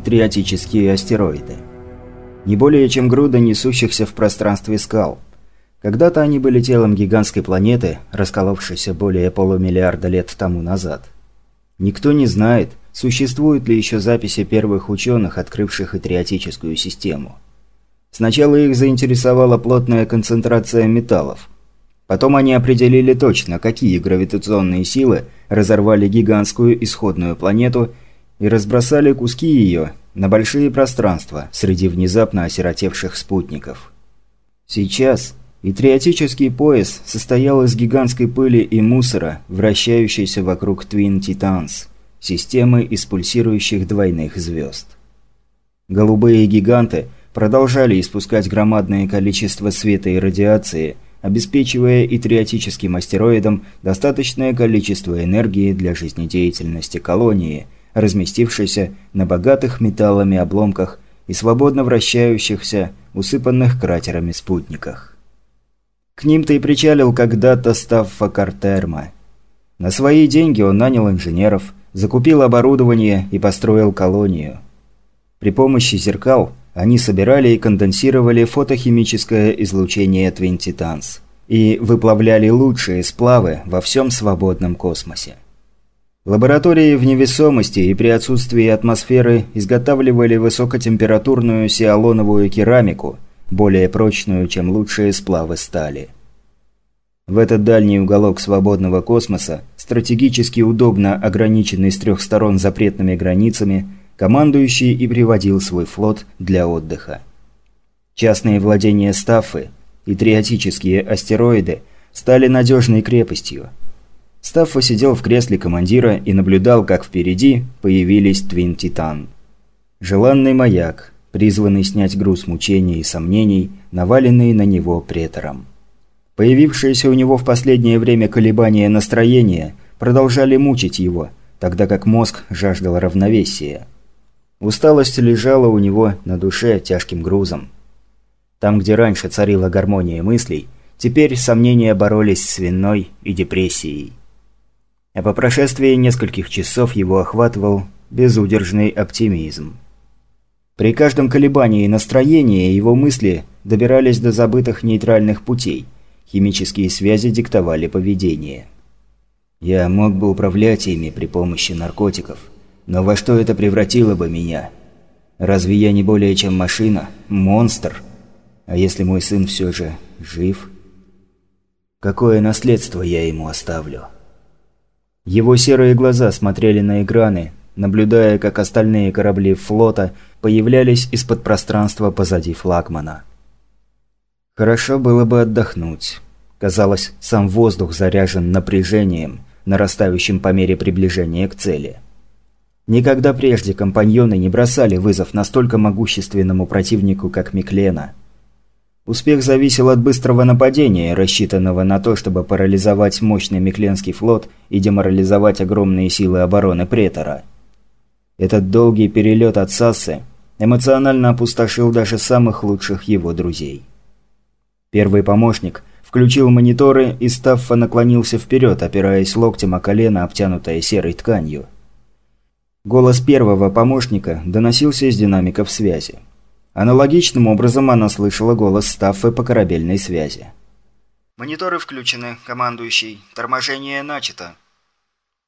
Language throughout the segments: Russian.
триотические астероиды. Не более чем груда несущихся в пространстве скал. Когда-то они были телом гигантской планеты, расколовшейся более полумиллиарда лет тому назад. Никто не знает, существуют ли еще записи первых ученых, открывших и триотическую систему. Сначала их заинтересовала плотная концентрация металлов. Потом они определили точно, какие гравитационные силы разорвали гигантскую исходную планету и разбросали куски ее на большие пространства среди внезапно осиротевших спутников. Сейчас Итриотический пояс состоял из гигантской пыли и мусора, вращающейся вокруг Twin Titans, системы из пульсирующих двойных звезд. Голубые гиганты продолжали испускать громадное количество света и радиации, обеспечивая итриотическим астероидам достаточное количество энергии для жизнедеятельности колонии – разместившийся на богатых металлами обломках и свободно вращающихся, усыпанных кратерами спутниках. К ним-то и причалил когда-то Стаффа Картерма. На свои деньги он нанял инженеров, закупил оборудование и построил колонию. При помощи зеркал они собирали и конденсировали фотохимическое излучение Titans и выплавляли лучшие сплавы во всем свободном космосе. Лаборатории в невесомости и при отсутствии атмосферы изготавливали высокотемпературную сиалоновую керамику, более прочную, чем лучшие сплавы стали. В этот дальний уголок свободного космоса, стратегически удобно ограниченный с трех сторон запретными границами, командующий и приводил свой флот для отдыха. Частные владения Стаффы и триотические астероиды стали надежной крепостью – Стаффа сидел в кресле командира и наблюдал, как впереди появились Твин Титан. Желанный маяк, призванный снять груз мучений и сомнений, наваленный на него претором. Появившиеся у него в последнее время колебания настроения продолжали мучить его, тогда как мозг жаждал равновесия. Усталость лежала у него на душе тяжким грузом. Там, где раньше царила гармония мыслей, теперь сомнения боролись с виной и депрессией а по прошествии нескольких часов его охватывал безудержный оптимизм. При каждом колебании настроения его мысли добирались до забытых нейтральных путей, химические связи диктовали поведение. Я мог бы управлять ими при помощи наркотиков, но во что это превратило бы меня? Разве я не более чем машина? Монстр? А если мой сын все же жив? Какое наследство я ему оставлю?» Его серые глаза смотрели на экраны, наблюдая, как остальные корабли флота появлялись из-под пространства позади флагмана. Хорошо было бы отдохнуть. Казалось, сам воздух заряжен напряжением, нарастающим по мере приближения к цели. Никогда прежде компаньоны не бросали вызов настолько могущественному противнику, как Миклена – Успех зависел от быстрого нападения, рассчитанного на то, чтобы парализовать мощный Микленский флот и деморализовать огромные силы обороны Претора. Этот долгий перелет от Сассы эмоционально опустошил даже самых лучших его друзей. Первый помощник включил мониторы и Стаффа наклонился вперед, опираясь локтем о колено, обтянутое серой тканью. Голос первого помощника доносился из динамиков связи. Аналогичным образом она слышала голос Стаффы по корабельной связи. «Мониторы включены, командующий. Торможение начато.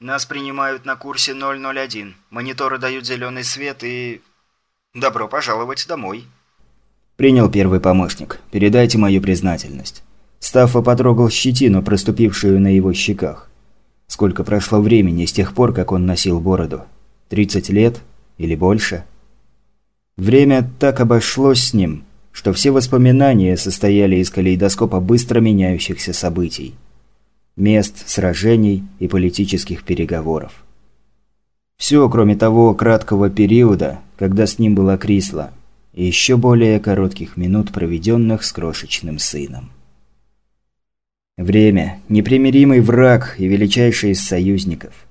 Нас принимают на курсе 001. Мониторы дают зеленый свет и... Добро пожаловать домой». Принял первый помощник. Передайте мою признательность. Стаффа потрогал щетину, проступившую на его щеках. Сколько прошло времени с тех пор, как он носил бороду? 30 лет? Или больше? Время так обошлось с ним, что все воспоминания состояли из калейдоскопа быстро меняющихся событий. Мест, сражений и политических переговоров. Все, кроме того краткого периода, когда с ним была Крисла, и еще более коротких минут, проведенных с крошечным сыном. Время – непримиримый враг и величайший из союзников –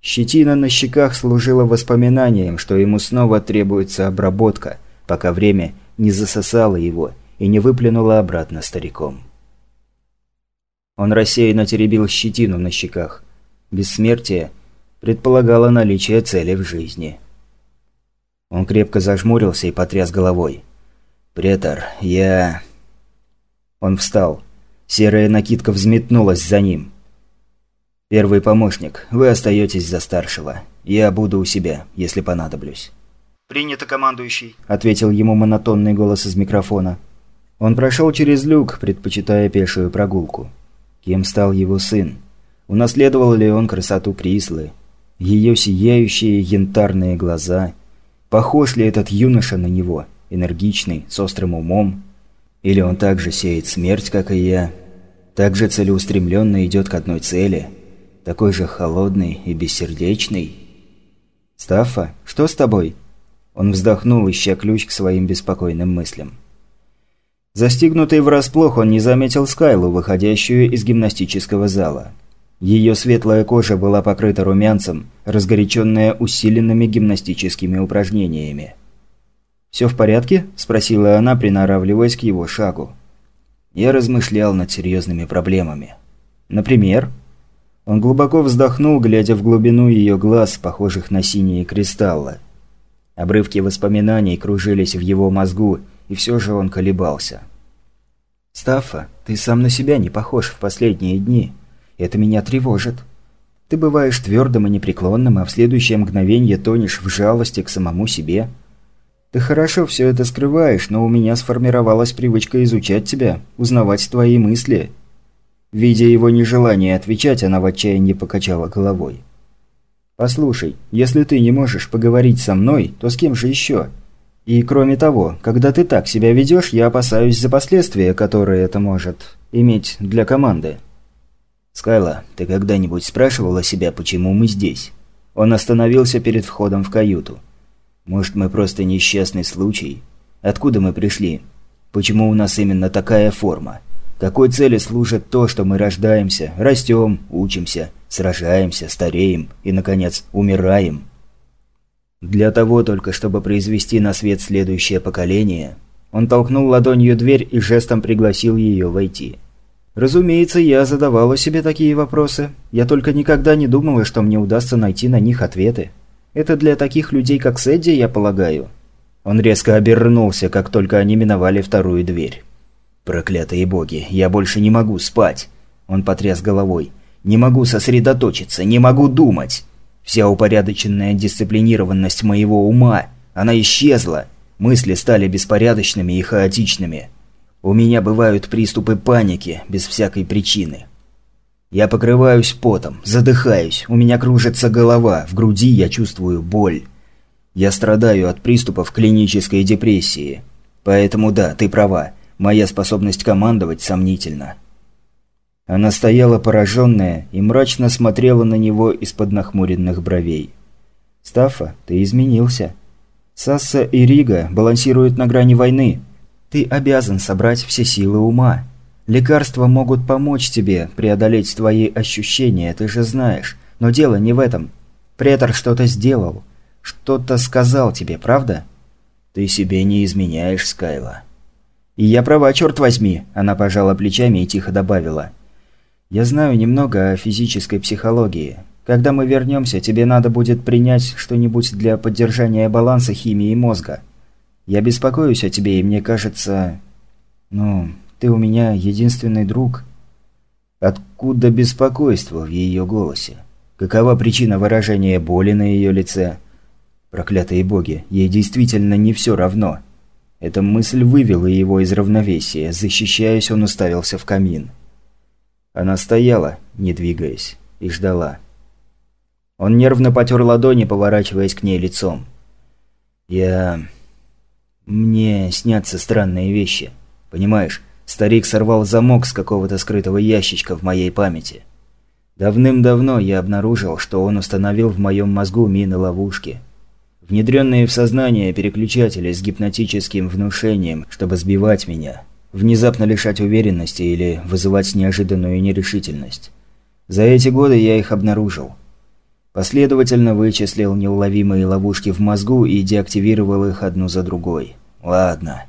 Щетина на щеках служила воспоминанием, что ему снова требуется обработка, пока время не засосало его и не выплюнуло обратно стариком. Он рассеянно теребил щетину на щеках. Бессмертие предполагало наличие цели в жизни. Он крепко зажмурился и потряс головой. «Претор, я...» Он встал. Серая накидка взметнулась за ним. «Первый помощник, вы остаетесь за старшего. Я буду у себя, если понадоблюсь». «Принято, командующий», – ответил ему монотонный голос из микрофона. Он прошел через люк, предпочитая пешую прогулку. Кем стал его сын? Унаследовал ли он красоту Прислы? Ее сияющие янтарные глаза? Похож ли этот юноша на него, энергичный, с острым умом? Или он также сеет смерть, как и я? Так же целеустремленно идет к одной цели? Такой же холодный и бессердечный? «Стаффа, что с тобой?» Он вздохнул, ища ключ к своим беспокойным мыслям. Застигнутый врасплох, он не заметил Скайлу, выходящую из гимнастического зала. Ее светлая кожа была покрыта румянцем, разгоряченная усиленными гимнастическими упражнениями. «Все в порядке?» – спросила она, приноравливаясь к его шагу. Я размышлял над серьезными проблемами. «Например?» Он глубоко вздохнул, глядя в глубину ее глаз, похожих на синие кристаллы. Обрывки воспоминаний кружились в его мозгу, и все же он колебался. «Стаффа, ты сам на себя не похож в последние дни. Это меня тревожит. Ты бываешь твердым и непреклонным, а в следующее мгновение тонешь в жалости к самому себе. Ты хорошо все это скрываешь, но у меня сформировалась привычка изучать тебя, узнавать твои мысли». Видя его нежелание отвечать, она в отчаянии покачала головой. «Послушай, если ты не можешь поговорить со мной, то с кем же еще? И кроме того, когда ты так себя ведешь, я опасаюсь за последствия, которые это может иметь для команды». «Скайла, ты когда-нибудь спрашивала себя, почему мы здесь?» Он остановился перед входом в каюту. «Может, мы просто несчастный случай? Откуда мы пришли? Почему у нас именно такая форма?» Какой цели служит то, что мы рождаемся, растем, учимся, сражаемся, стареем и, наконец, умираем? Для того только, чтобы произвести на свет следующее поколение. Он толкнул ладонью дверь и жестом пригласил ее войти. Разумеется, я задавала себе такие вопросы. Я только никогда не думала, что мне удастся найти на них ответы. Это для таких людей, как Сэдди, я полагаю. Он резко обернулся, как только они миновали вторую дверь. «Проклятые боги, я больше не могу спать!» Он потряс головой. «Не могу сосредоточиться, не могу думать! Вся упорядоченная дисциплинированность моего ума, она исчезла! Мысли стали беспорядочными и хаотичными. У меня бывают приступы паники, без всякой причины. Я покрываюсь потом, задыхаюсь, у меня кружится голова, в груди я чувствую боль. Я страдаю от приступов клинической депрессии. Поэтому да, ты права, Моя способность командовать сомнительна. Она стояла пораженная и мрачно смотрела на него из-под нахмуренных бровей. «Стаффа, ты изменился. Сасса и Рига балансируют на грани войны. Ты обязан собрать все силы ума. Лекарства могут помочь тебе преодолеть твои ощущения, ты же знаешь. Но дело не в этом. Претор что-то сделал. Что-то сказал тебе, правда? Ты себе не изменяешь, Скайла. «И я права, черт возьми!» – она пожала плечами и тихо добавила. «Я знаю немного о физической психологии. Когда мы вернемся, тебе надо будет принять что-нибудь для поддержания баланса химии мозга. Я беспокоюсь о тебе, и мне кажется... Ну, ты у меня единственный друг». Откуда беспокойство в ее голосе? Какова причина выражения боли на ее лице? Проклятые боги, ей действительно не все равно. Эта мысль вывела его из равновесия. Защищаясь, он уставился в камин. Она стояла, не двигаясь, и ждала. Он нервно потер ладони, поворачиваясь к ней лицом. «Я... Мне снятся странные вещи. Понимаешь, старик сорвал замок с какого-то скрытого ящичка в моей памяти. Давным-давно я обнаружил, что он установил в моем мозгу мины-ловушки. Внедренные в сознание переключатели с гипнотическим внушением, чтобы сбивать меня, внезапно лишать уверенности или вызывать неожиданную нерешительность. За эти годы я их обнаружил. Последовательно вычислил неуловимые ловушки в мозгу и деактивировал их одну за другой. Ладно.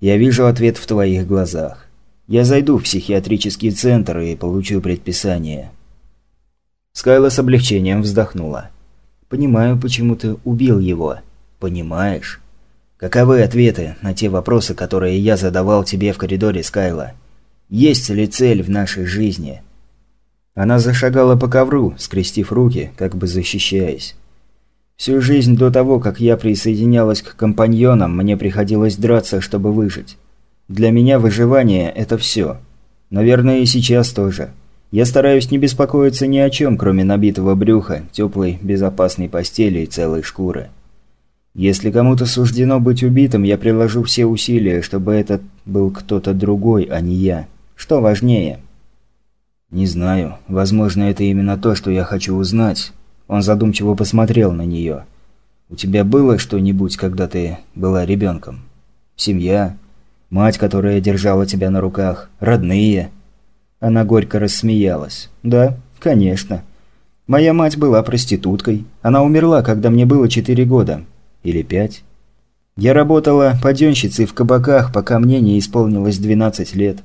Я вижу ответ в твоих глазах. Я зайду в психиатрический центр и получу предписание. Скайла с облегчением вздохнула. Понимаю, почему ты убил его. Понимаешь? Каковы ответы на те вопросы, которые я задавал тебе в коридоре Скайла? Есть ли цель в нашей жизни?» Она зашагала по ковру, скрестив руки, как бы защищаясь. Всю жизнь до того, как я присоединялась к компаньонам, мне приходилось драться, чтобы выжить. Для меня выживание – это все. Наверное, и сейчас тоже. Я стараюсь не беспокоиться ни о чем, кроме набитого брюха, теплой, безопасной постели и целой шкуры. Если кому-то суждено быть убитым, я приложу все усилия, чтобы это был кто-то другой, а не я. Что важнее? Не знаю. Возможно, это именно то, что я хочу узнать. Он задумчиво посмотрел на нее. У тебя было что-нибудь, когда ты была ребенком? Семья? Мать, которая держала тебя на руках? Родные? Она горько рассмеялась. «Да, конечно. Моя мать была проституткой. Она умерла, когда мне было четыре года. Или пять. Я работала паденщицей в кабаках, пока мне не исполнилось 12 лет.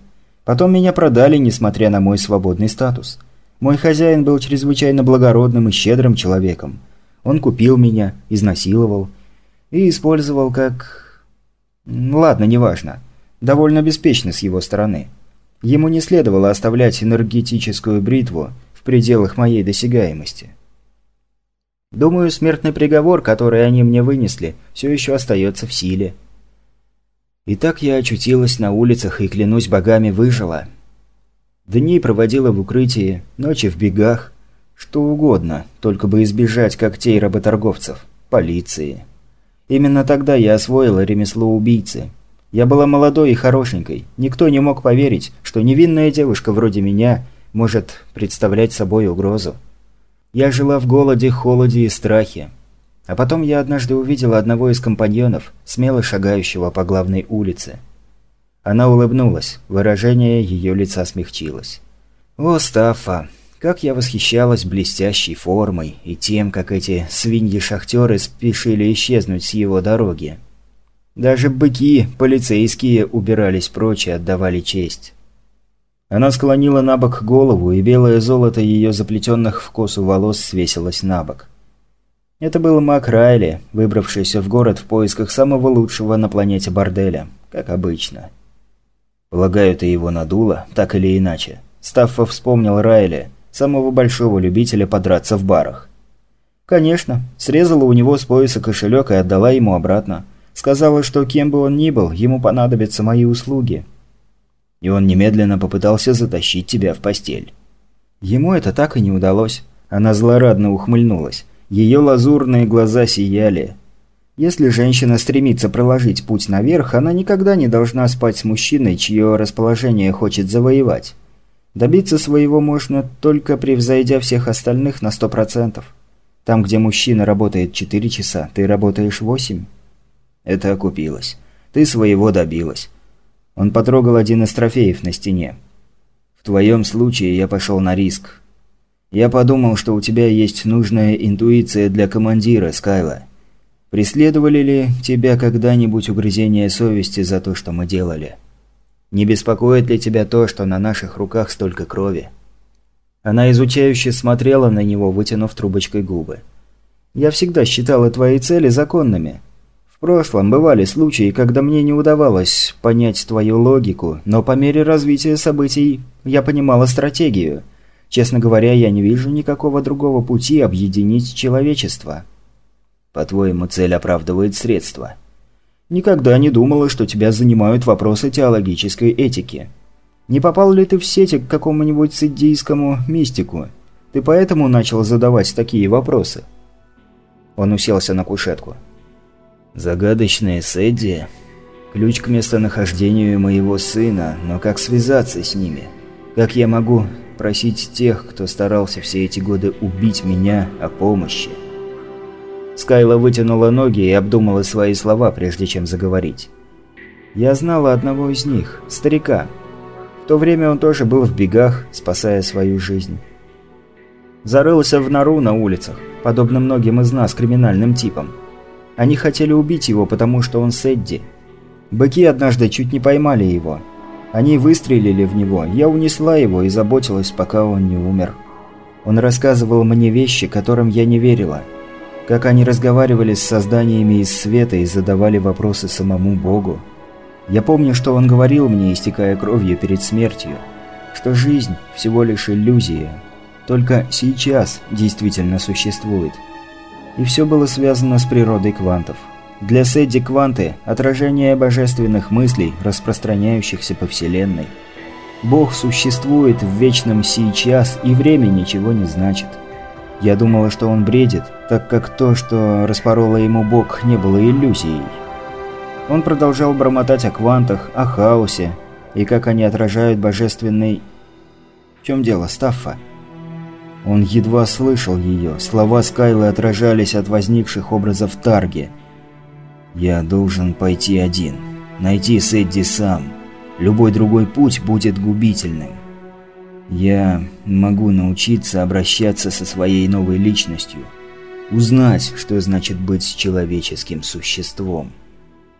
Потом меня продали, несмотря на мой свободный статус. Мой хозяин был чрезвычайно благородным и щедрым человеком. Он купил меня, изнасиловал и использовал как... Ладно, неважно. Довольно беспечно с его стороны. Ему не следовало оставлять энергетическую бритву в пределах моей досягаемости. Думаю, смертный приговор, который они мне вынесли, все еще остается в силе. И так я очутилась на улицах и, клянусь богами, выжила. Дни проводила в укрытии, ночи в бегах, что угодно, только бы избежать когтей работорговцев, полиции. Именно тогда я освоила ремесло убийцы – я была молодой и хорошенькой. Никто не мог поверить, что невинная девушка вроде меня может представлять собой угрозу. Я жила в голоде, холоде и страхе. А потом я однажды увидела одного из компаньонов, смело шагающего по главной улице. Она улыбнулась, выражение ее лица смягчилось. «О, Стаффа, как я восхищалась блестящей формой и тем, как эти свиньи-шахтеры спешили исчезнуть с его дороги. Даже быки, полицейские, убирались прочь и отдавали честь. Она склонила на бок голову, и белое золото ее заплетенных в косу волос свесилось на бок. Это был Мак Райли, выбравшийся в город в поисках самого лучшего на планете борделя, как обычно. Полагаю, ты его надула, так или иначе. Стаффа вспомнил Райли, самого большого любителя подраться в барах. Конечно, срезала у него с пояса кошелек и отдала ему обратно. Сказала, что кем бы он ни был, ему понадобятся мои услуги. И он немедленно попытался затащить тебя в постель. Ему это так и не удалось. Она злорадно ухмыльнулась. Ее лазурные глаза сияли. Если женщина стремится проложить путь наверх, она никогда не должна спать с мужчиной, чье расположение хочет завоевать. Добиться своего можно только превзойдя всех остальных на сто процентов. Там, где мужчина работает 4 часа, ты работаешь 8. Это окупилось. Ты своего добилась. Он потрогал один из трофеев на стене. В твоем случае я пошел на риск. Я подумал, что у тебя есть нужная интуиция для командира, Скайла. Преследовали ли тебя когда-нибудь угрызения совести за то, что мы делали? Не беспокоит ли тебя то, что на наших руках столько крови? Она изучающе смотрела на него, вытянув трубочкой губы. «Я всегда считала твои цели законными прошлом бывали случаи, когда мне не удавалось понять твою логику, но по мере развития событий я понимала стратегию. Честно говоря, я не вижу никакого другого пути объединить человечество. По-твоему, цель оправдывает средства? Никогда не думала, что тебя занимают вопросы теологической этики. Не попал ли ты в сети к какому-нибудь сиддийскому мистику? Ты поэтому начал задавать такие вопросы?» Он уселся на кушетку. Загадочные Сэдди. Ключ к местонахождению моего сына, но как связаться с ними? Как я могу просить тех, кто старался все эти годы убить меня, о помощи? Скайла вытянула ноги и обдумала свои слова, прежде чем заговорить. Я знала одного из них, старика. В то время он тоже был в бегах, спасая свою жизнь. Зарылся в нору на улицах, подобно многим из нас криминальным типам. Они хотели убить его, потому что он Сэдди. Быки однажды чуть не поймали его. Они выстрелили в него, я унесла его и заботилась, пока он не умер. Он рассказывал мне вещи, которым я не верила. Как они разговаривали с созданиями из света и задавали вопросы самому Богу. Я помню, что он говорил мне, истекая кровью перед смертью, что жизнь всего лишь иллюзия, только сейчас действительно существует. И все было связано с природой квантов. Для Сэдди кванты – отражение божественных мыслей, распространяющихся по Вселенной. Бог существует в вечном сейчас, и время ничего не значит. Я думала, что он бредит, так как то, что распороло ему Бог, не было иллюзией. Он продолжал бормотать о квантах, о хаосе, и как они отражают божественный... В чем дело, Стаффа? Он едва слышал ее, слова Скайлы отражались от возникших образов Тарги. «Я должен пойти один, найти Сэдди сам. Любой другой путь будет губительным. Я могу научиться обращаться со своей новой личностью, узнать, что значит быть человеческим существом».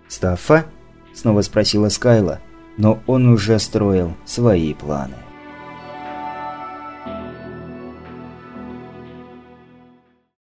«Стаффа?» – снова спросила Скайла, но он уже строил свои планы.